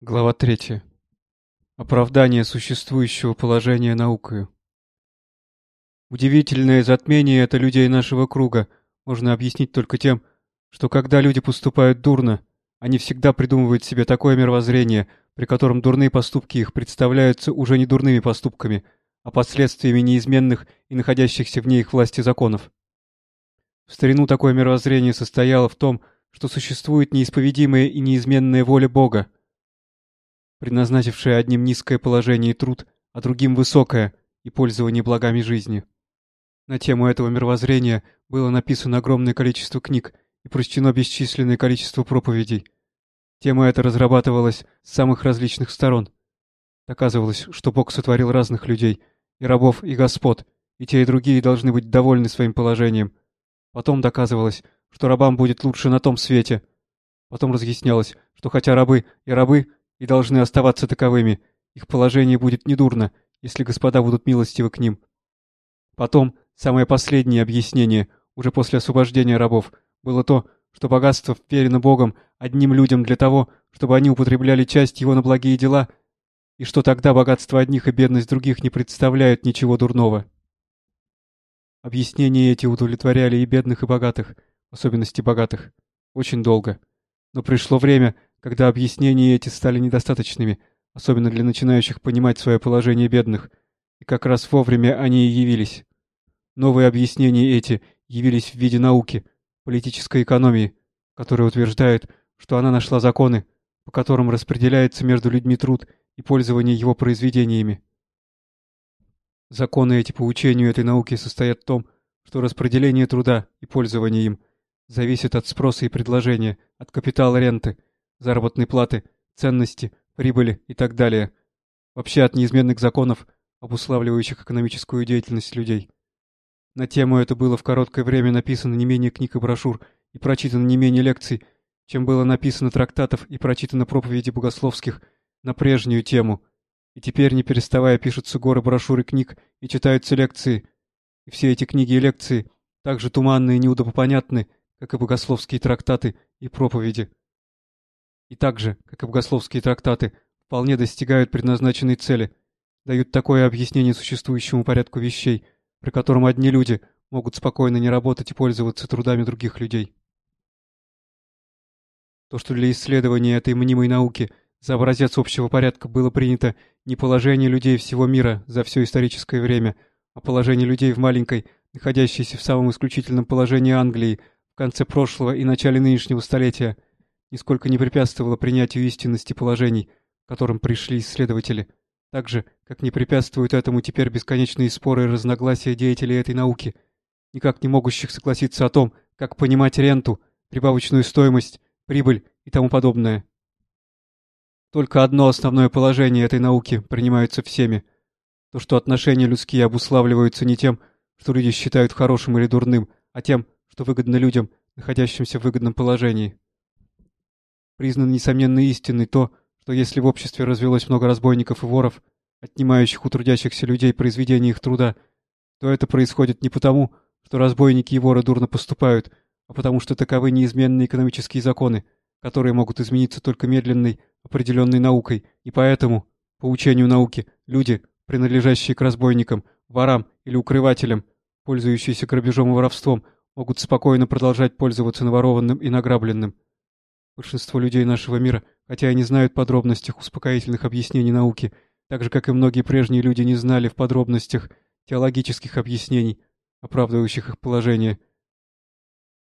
Глава 3. Оправдание существующего положения наукою. Удивительное затмение это людей нашего круга можно объяснить только тем, что когда люди поступают дурно, они всегда придумывают себе такое мировоззрение, при котором дурные поступки их представляются уже не дурными поступками, а последствиями неизменных и находящихся вне их власти законов. В старину такое мировоззрение состояло в том, что существует неисповедимая и неизменная воля Бога, предназначившая одним низкое положение и труд, а другим высокое и пользование благами жизни. На тему этого мировоззрения было написано огромное количество книг и прочтено бесчисленное количество проповедей. Тема эта разрабатывалась с самых различных сторон. Доказывалось, что Бог сотворил разных людей, и рабов, и господ, и те, и другие должны быть довольны своим положением. Потом доказывалось, что рабам будет лучше на том свете. Потом разъяснялось, что хотя рабы и рабы, и должны оставаться таковыми. Их положение будет недурно, если господа будут милостивы к ним. Потом, самое последнее объяснение, уже после освобождения рабов, было то, что богатство вверено Богом одним людям для того, чтобы они употребляли часть его на благие дела, и что тогда богатство одних и бедность других не представляют ничего дурного. Объяснения эти удовлетворяли и бедных, и богатых, в особенности богатых, очень долго. Но пришло время, когда объяснения эти стали недостаточными, особенно для начинающих понимать свое положение бедных, и как раз вовремя они и явились. Новые объяснения эти явились в виде науки, политической экономии, которая утверждает, что она нашла законы, по которым распределяется между людьми труд и пользование его произведениями. Законы эти по учению этой науки состоят в том, что распределение труда и пользование им зависит от спроса и предложения, от капитала ренты – заработной платы, ценности, прибыли и так далее. Вообще от неизменных законов, обуславливающих экономическую деятельность людей. На тему это было в короткое время написано не менее книг и брошюр и прочитано не менее лекций, чем было написано трактатов и прочитано проповеди богословских на прежнюю тему. И теперь, не переставая, пишутся горы брошюр и книг и читаются лекции. И все эти книги и лекции так же туманны и неудобопонятны, как и богословские трактаты и проповеди и так же, как и богословские трактаты, вполне достигают предназначенной цели, дают такое объяснение существующему порядку вещей, при котором одни люди могут спокойно не работать и пользоваться трудами других людей. То, что для исследования этой мнимой науки за образец общего порядка было принято не положение людей всего мира за все историческое время, а положение людей в маленькой, находящейся в самом исключительном положении Англии в конце прошлого и начале нынешнего столетия – нисколько не препятствовало принятию истинности положений, к которым пришли исследователи, так же, как не препятствуют этому теперь бесконечные споры и разногласия деятелей этой науки, никак не могущих согласиться о том, как понимать ренту, прибавочную стоимость, прибыль и тому подобное. Только одно основное положение этой науки принимается всеми. То, что отношения людские обуславливаются не тем, что люди считают хорошим или дурным, а тем, что выгодно людям, находящимся в выгодном положении. Признано несомненно истинной то, что если в обществе развелось много разбойников и воров, отнимающих у трудящихся людей произведения их труда, то это происходит не потому, что разбойники и воры дурно поступают, а потому что таковы неизменные экономические законы, которые могут измениться только медленной, определенной наукой, и поэтому, по учению науки, люди, принадлежащие к разбойникам, ворам или укрывателям, пользующиеся грабежом и воровством, могут спокойно продолжать пользоваться наворованным и награбленным. Большинство людей нашего мира, хотя и не знают подробностях успокоительных объяснений науки, так же, как и многие прежние люди не знали в подробностях теологических объяснений, оправдывающих их положение.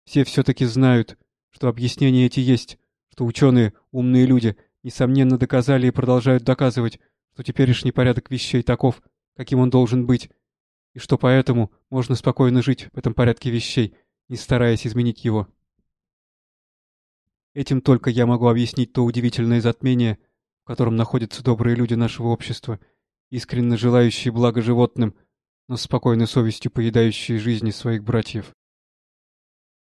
Все все-таки знают, что объяснения эти есть, что ученые, умные люди, несомненно доказали и продолжают доказывать, что теперешний порядок вещей таков, каким он должен быть, и что поэтому можно спокойно жить в этом порядке вещей, не стараясь изменить его. Этим только я могу объяснить то удивительное затмение, в котором находятся добрые люди нашего общества, искренне желающие блага животным, но с спокойной совестью поедающие жизни своих братьев.